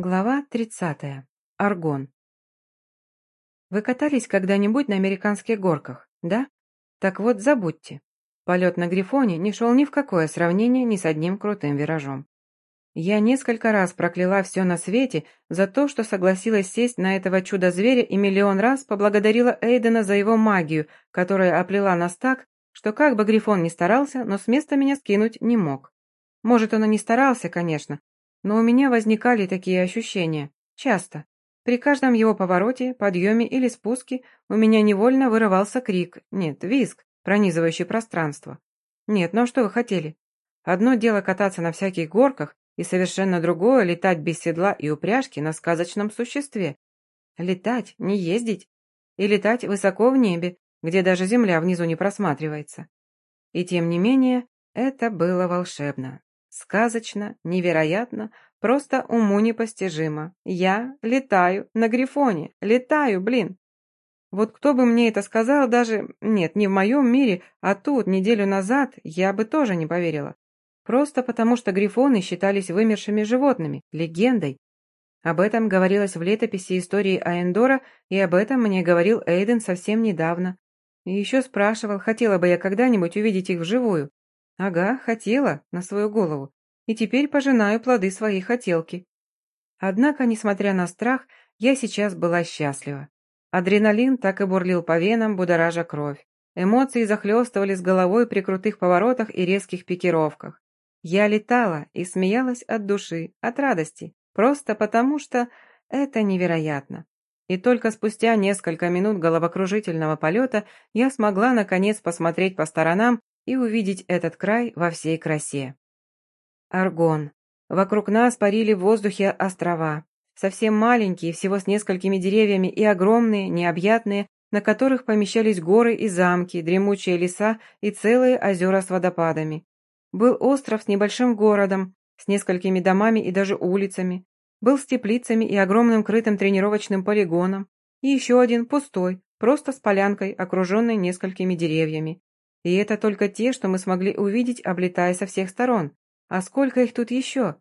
Глава 30. Аргон. Вы катались когда-нибудь на американских горках, да? Так вот, забудьте. Полет на Грифоне не шел ни в какое сравнение ни с одним крутым виражом. Я несколько раз прокляла все на свете за то, что согласилась сесть на этого чудо-зверя и миллион раз поблагодарила Эйдена за его магию, которая оплела нас так, что как бы Грифон ни старался, но с места меня скинуть не мог. Может, он и не старался, конечно, но у меня возникали такие ощущения. Часто. При каждом его повороте, подъеме или спуске у меня невольно вырывался крик, нет, визг, пронизывающий пространство. Нет, ну а что вы хотели? Одно дело кататься на всяких горках, и совершенно другое — летать без седла и упряжки на сказочном существе. Летать, не ездить. И летать высоко в небе, где даже земля внизу не просматривается. И тем не менее, это было волшебно. Сказочно, невероятно, просто уму непостижимо. Я летаю на Грифоне, летаю, блин. Вот кто бы мне это сказал даже, нет, не в моем мире, а тут, неделю назад, я бы тоже не поверила. Просто потому, что грифоны считались вымершими животными, легендой. Об этом говорилось в летописи истории Аэндора, и об этом мне говорил Эйден совсем недавно. И еще спрашивал, хотела бы я когда-нибудь увидеть их вживую. Ага, хотела, на свою голову. И теперь пожинаю плоды своей хотелки. Однако, несмотря на страх, я сейчас была счастлива. Адреналин так и бурлил по венам, будоража кровь. Эмоции захлестывали с головой при крутых поворотах и резких пикировках. Я летала и смеялась от души, от радости, просто потому что это невероятно. И только спустя несколько минут головокружительного полета я смогла наконец посмотреть по сторонам и увидеть этот край во всей красе. Аргон. Вокруг нас парили в воздухе острова. Совсем маленькие, всего с несколькими деревьями, и огромные, необъятные, на которых помещались горы и замки, дремучие леса и целые озера с водопадами. Был остров с небольшим городом, с несколькими домами и даже улицами. Был с теплицами и огромным крытым тренировочным полигоном. И еще один пустой, просто с полянкой, окруженной несколькими деревьями. И это только те, что мы смогли увидеть, облетая со всех сторон. А сколько их тут еще?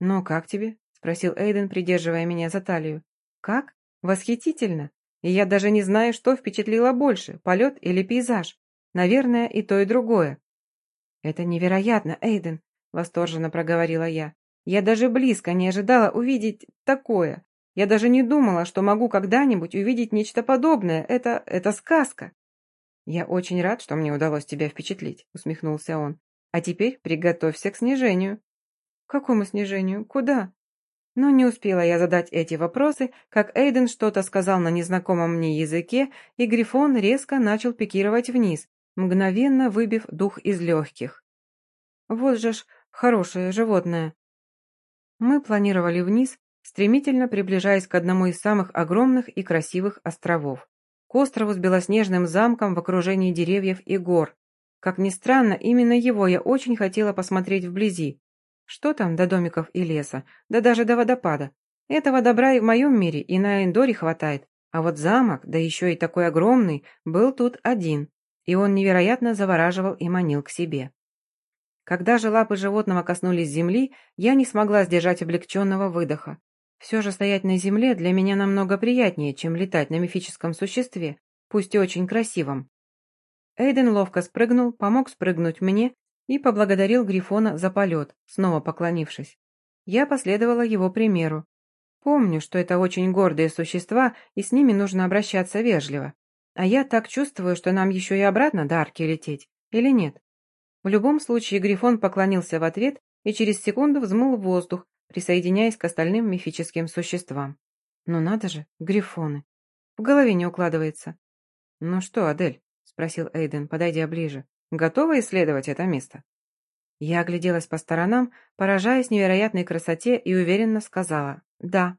«Ну, как тебе?» — спросил Эйден, придерживая меня за талию. «Как? Восхитительно! И я даже не знаю, что впечатлило больше, полет или пейзаж. Наверное, и то, и другое». «Это невероятно, Эйден!» — восторженно проговорила я. «Я даже близко не ожидала увидеть такое. Я даже не думала, что могу когда-нибудь увидеть нечто подобное. Это... это сказка!» «Я очень рад, что мне удалось тебя впечатлить», — усмехнулся он. «А теперь приготовься к снижению». «К какому снижению? Куда?» Но не успела я задать эти вопросы, как Эйден что-то сказал на незнакомом мне языке, и Грифон резко начал пикировать вниз, мгновенно выбив дух из легких. Вот же ж хорошее животное. Мы планировали вниз, стремительно приближаясь к одному из самых огромных и красивых островов к острову с белоснежным замком в окружении деревьев и гор. Как ни странно, именно его я очень хотела посмотреть вблизи. Что там до домиков и леса, да даже до водопада. Этого добра и в моем мире, и на Эндоре хватает. А вот замок, да еще и такой огромный, был тут один. И он невероятно завораживал и манил к себе. Когда же лапы животного коснулись земли, я не смогла сдержать облегченного выдоха. Все же стоять на земле для меня намного приятнее, чем летать на мифическом существе, пусть и очень красивом. Эйден ловко спрыгнул, помог спрыгнуть мне и поблагодарил Грифона за полет, снова поклонившись. Я последовала его примеру. Помню, что это очень гордые существа, и с ними нужно обращаться вежливо. А я так чувствую, что нам еще и обратно до арки лететь, или нет? В любом случае Грифон поклонился в ответ и через секунду взмыл воздух, присоединяясь к остальным мифическим существам. Ну надо же, грифоны. В голове не укладывается. «Ну что, Адель?» — спросил Эйден, подойдя ближе. «Готова исследовать это место?» Я огляделась по сторонам, поражаясь невероятной красоте и уверенно сказала «да».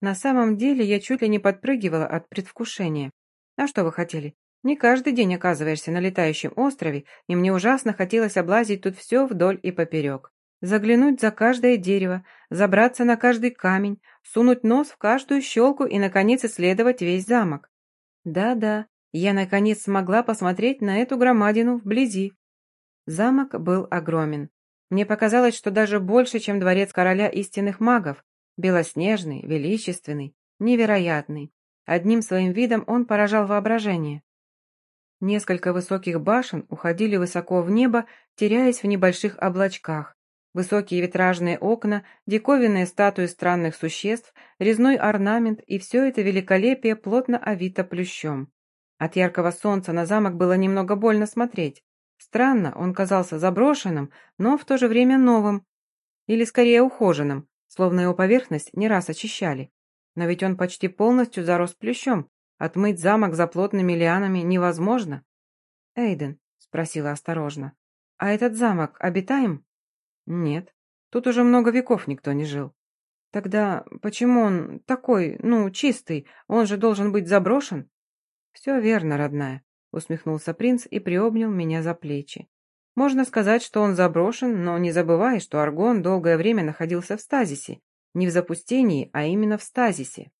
На самом деле я чуть ли не подпрыгивала от предвкушения. А что вы хотели? Не каждый день оказываешься на летающем острове, и мне ужасно хотелось облазить тут все вдоль и поперек заглянуть за каждое дерево, забраться на каждый камень, сунуть нос в каждую щелку и, наконец, исследовать весь замок. Да-да, я, наконец, смогла посмотреть на эту громадину вблизи. Замок был огромен. Мне показалось, что даже больше, чем дворец короля истинных магов. Белоснежный, величественный, невероятный. Одним своим видом он поражал воображение. Несколько высоких башен уходили высоко в небо, теряясь в небольших облачках. Высокие витражные окна, диковинные статуи странных существ, резной орнамент и все это великолепие плотно овито плющом. От яркого солнца на замок было немного больно смотреть. Странно, он казался заброшенным, но в то же время новым. Или скорее ухоженным, словно его поверхность не раз очищали. Но ведь он почти полностью зарос плющом, Отмыть замок за плотными лианами невозможно. Эйден, спросила осторожно, а этот замок обитаем? Нет, тут уже много веков никто не жил. Тогда почему он такой, ну, чистый? Он же должен быть заброшен? Все верно, родная, усмехнулся принц и приобнял меня за плечи. Можно сказать, что он заброшен, но не забывай, что Аргон долгое время находился в стазисе. Не в запустении, а именно в стазисе.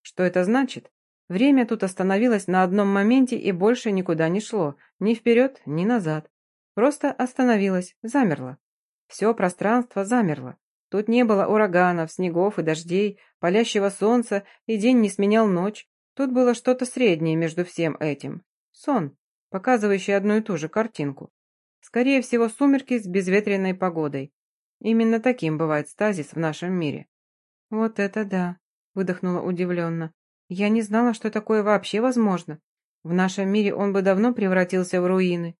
Что это значит? Время тут остановилось на одном моменте и больше никуда не шло, ни вперед, ни назад. Просто остановилось, замерло. Все пространство замерло. Тут не было ураганов, снегов и дождей, палящего солнца, и день не сменял ночь. Тут было что-то среднее между всем этим. Сон, показывающий одну и ту же картинку. Скорее всего, сумерки с безветренной погодой. Именно таким бывает стазис в нашем мире. «Вот это да!» — выдохнула удивленно. Я не знала, что такое вообще возможно. В нашем мире он бы давно превратился в руины.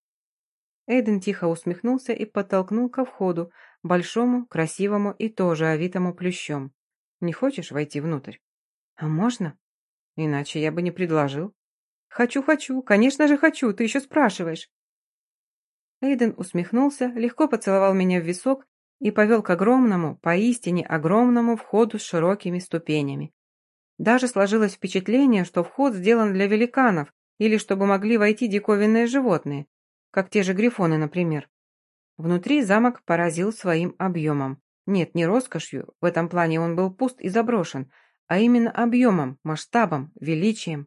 Эйден тихо усмехнулся и подтолкнул ко входу, большому, красивому и тоже овитому плющом. Не хочешь войти внутрь? А можно? Иначе я бы не предложил. Хочу, хочу, конечно же хочу, ты еще спрашиваешь. Эйден усмехнулся, легко поцеловал меня в висок и повел к огромному, поистине огромному входу с широкими ступенями. Даже сложилось впечатление, что вход сделан для великанов или чтобы могли войти диковинные животные, как те же грифоны, например. Внутри замок поразил своим объемом. Нет, не роскошью, в этом плане он был пуст и заброшен, а именно объемом, масштабом, величием.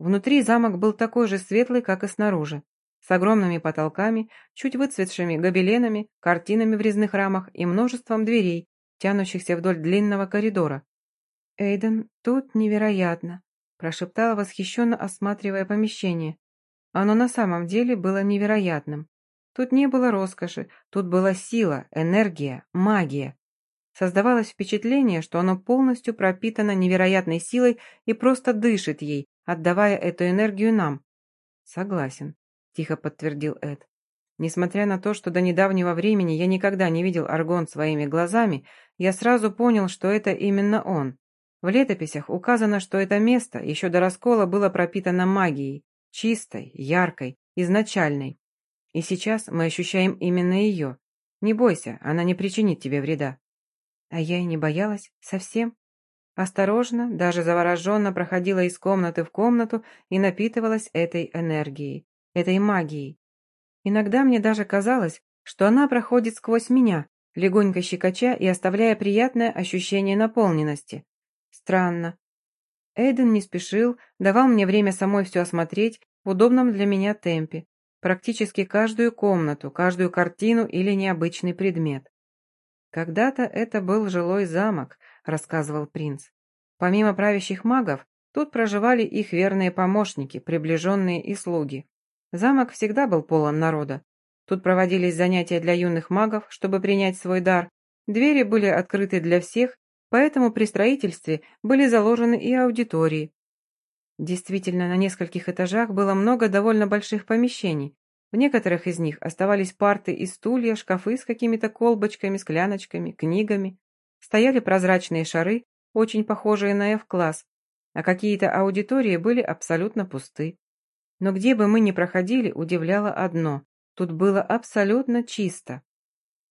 Внутри замок был такой же светлый, как и снаружи, с огромными потолками, чуть выцветшими гобеленами, картинами в резных рамах и множеством дверей, тянущихся вдоль длинного коридора, «Эйден, тут невероятно», – прошептала восхищенно, осматривая помещение. Оно на самом деле было невероятным. Тут не было роскоши, тут была сила, энергия, магия. Создавалось впечатление, что оно полностью пропитано невероятной силой и просто дышит ей, отдавая эту энергию нам. «Согласен», – тихо подтвердил Эд. Несмотря на то, что до недавнего времени я никогда не видел Аргон своими глазами, я сразу понял, что это именно он. В летописях указано, что это место еще до раскола было пропитано магией, чистой, яркой, изначальной. И сейчас мы ощущаем именно ее. Не бойся, она не причинит тебе вреда. А я и не боялась, совсем. Осторожно, даже завороженно проходила из комнаты в комнату и напитывалась этой энергией, этой магией. Иногда мне даже казалось, что она проходит сквозь меня, легонько щекоча и оставляя приятное ощущение наполненности. Странно. Эйден не спешил, давал мне время самой все осмотреть в удобном для меня темпе. Практически каждую комнату, каждую картину или необычный предмет. «Когда-то это был жилой замок», — рассказывал принц. «Помимо правящих магов, тут проживали их верные помощники, приближенные и слуги. Замок всегда был полон народа. Тут проводились занятия для юных магов, чтобы принять свой дар. Двери были открыты для всех, поэтому при строительстве были заложены и аудитории. Действительно, на нескольких этажах было много довольно больших помещений. В некоторых из них оставались парты и стулья, шкафы с какими-то колбочками, скляночками, книгами. Стояли прозрачные шары, очень похожие на F-класс, а какие-то аудитории были абсолютно пусты. Но где бы мы ни проходили, удивляло одно – тут было абсолютно чисто.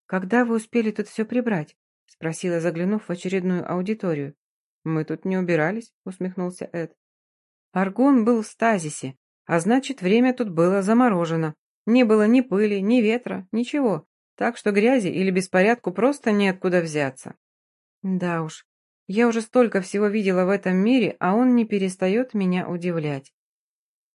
«Когда вы успели тут все прибрать?» — спросила, заглянув в очередную аудиторию. «Мы тут не убирались», — усмехнулся Эд. «Аргон был в стазисе, а значит, время тут было заморожено. Не было ни пыли, ни ветра, ничего, так что грязи или беспорядку просто неоткуда взяться». «Да уж, я уже столько всего видела в этом мире, а он не перестает меня удивлять».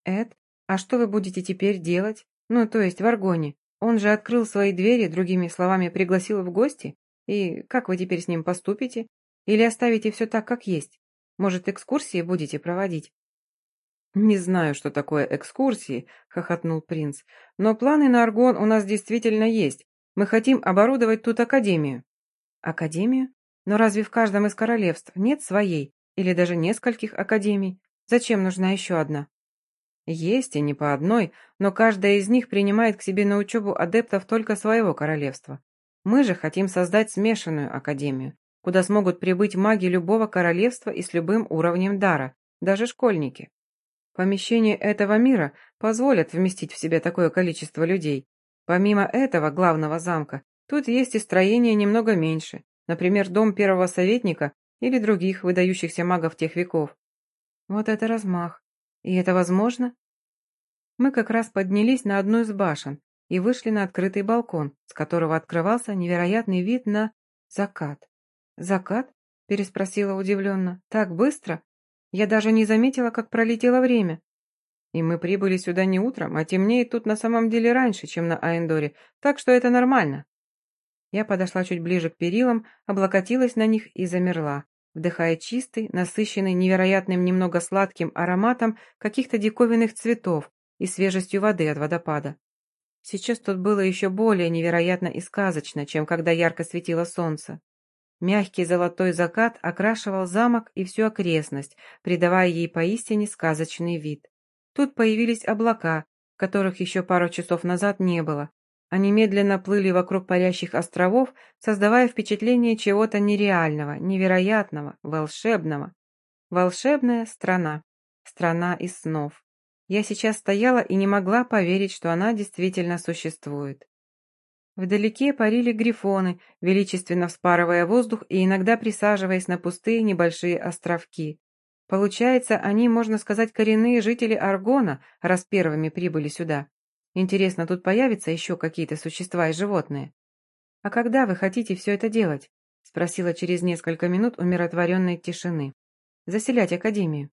«Эд, а что вы будете теперь делать? Ну, то есть в Аргоне? Он же открыл свои двери, другими словами, пригласил в гости? И как вы теперь с ним поступите? Или оставите все так, как есть? Может, экскурсии будете проводить?» «Не знаю, что такое экскурсии», — хохотнул принц. «Но планы на Аргон у нас действительно есть. Мы хотим оборудовать тут академию». «Академию? Но разве в каждом из королевств нет своей? Или даже нескольких академий? Зачем нужна еще одна?» «Есть, и не по одной, но каждая из них принимает к себе на учебу адептов только своего королевства. Мы же хотим создать смешанную академию, куда смогут прибыть маги любого королевства и с любым уровнем дара, даже школьники. Помещения этого мира позволят вместить в себя такое количество людей. Помимо этого главного замка, тут есть и строения немного меньше, например, дом первого советника или других выдающихся магов тех веков. Вот это размах. И это возможно? Мы как раз поднялись на одну из башен и вышли на открытый балкон, с которого открывался невероятный вид на закат. «Закат?» – переспросила удивленно. «Так быстро? Я даже не заметила, как пролетело время». «И мы прибыли сюда не утром, а темнеет тут на самом деле раньше, чем на Аэндоре, так что это нормально». Я подошла чуть ближе к перилам, облокотилась на них и замерла, вдыхая чистый, насыщенный невероятным немного сладким ароматом каких-то диковинных цветов и свежестью воды от водопада. Сейчас тут было еще более невероятно и сказочно, чем когда ярко светило солнце. Мягкий золотой закат окрашивал замок и всю окрестность, придавая ей поистине сказочный вид. Тут появились облака, которых еще пару часов назад не было. Они медленно плыли вокруг парящих островов, создавая впечатление чего-то нереального, невероятного, волшебного. Волшебная страна. Страна из снов. Я сейчас стояла и не могла поверить, что она действительно существует. Вдалеке парили грифоны, величественно вспарывая воздух и иногда присаживаясь на пустые небольшие островки. Получается, они, можно сказать, коренные жители Аргона, раз первыми прибыли сюда. Интересно, тут появятся еще какие-то существа и животные? «А когда вы хотите все это делать?» — спросила через несколько минут умиротворенной тишины. «Заселять Академию».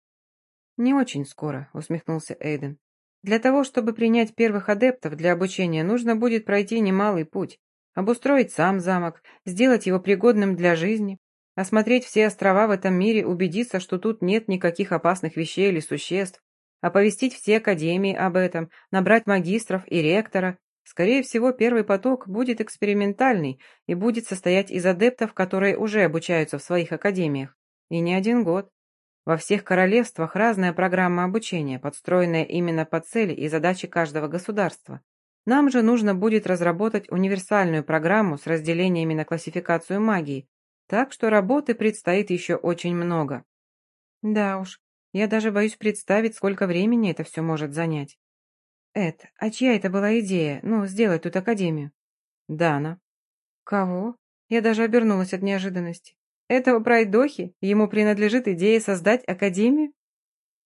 «Не очень скоро», — усмехнулся Эйден. Для того, чтобы принять первых адептов для обучения, нужно будет пройти немалый путь. Обустроить сам замок, сделать его пригодным для жизни, осмотреть все острова в этом мире, убедиться, что тут нет никаких опасных вещей или существ, оповестить все академии об этом, набрать магистров и ректора. Скорее всего, первый поток будет экспериментальный и будет состоять из адептов, которые уже обучаются в своих академиях. И не один год. Во всех королевствах разная программа обучения, подстроенная именно по цели и задачи каждого государства. Нам же нужно будет разработать универсальную программу с разделениями на классификацию магии, так что работы предстоит еще очень много. Да уж, я даже боюсь представить, сколько времени это все может занять. Эд, а чья это была идея, ну, сделать тут академию? Дана. Кого? Я даже обернулась от неожиданности. Этого пройдохи ему принадлежит идея создать академию?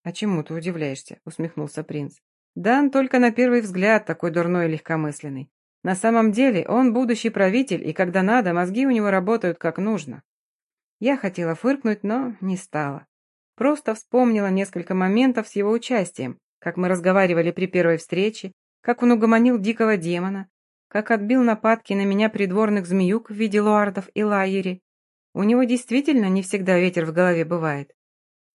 А чему ты удивляешься? Усмехнулся принц. Дан только на первый взгляд такой дурной и легкомысленный. На самом деле он будущий правитель, и когда надо, мозги у него работают как нужно. Я хотела фыркнуть, но не стала. Просто вспомнила несколько моментов с его участием, как мы разговаривали при первой встрече, как он угомонил дикого демона, как отбил нападки на меня придворных змеюк в виде луардов и лайери, у него действительно не всегда ветер в голове бывает.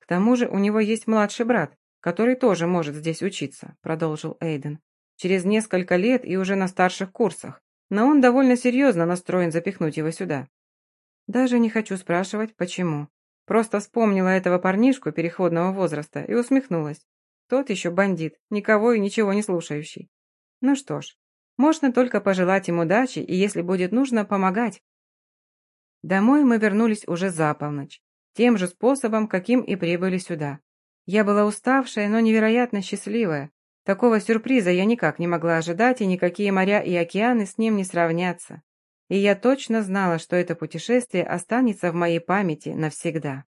К тому же у него есть младший брат, который тоже может здесь учиться», — продолжил Эйден. «Через несколько лет и уже на старших курсах, но он довольно серьезно настроен запихнуть его сюда». Даже не хочу спрашивать, почему. Просто вспомнила этого парнишку переходного возраста и усмехнулась. Тот еще бандит, никого и ничего не слушающий. Ну что ж, можно только пожелать им удачи и, если будет нужно, помогать. Домой мы вернулись уже за полночь, тем же способом, каким и прибыли сюда. Я была уставшая, но невероятно счастливая. Такого сюрприза я никак не могла ожидать, и никакие моря и океаны с ним не сравнятся. И я точно знала, что это путешествие останется в моей памяти навсегда.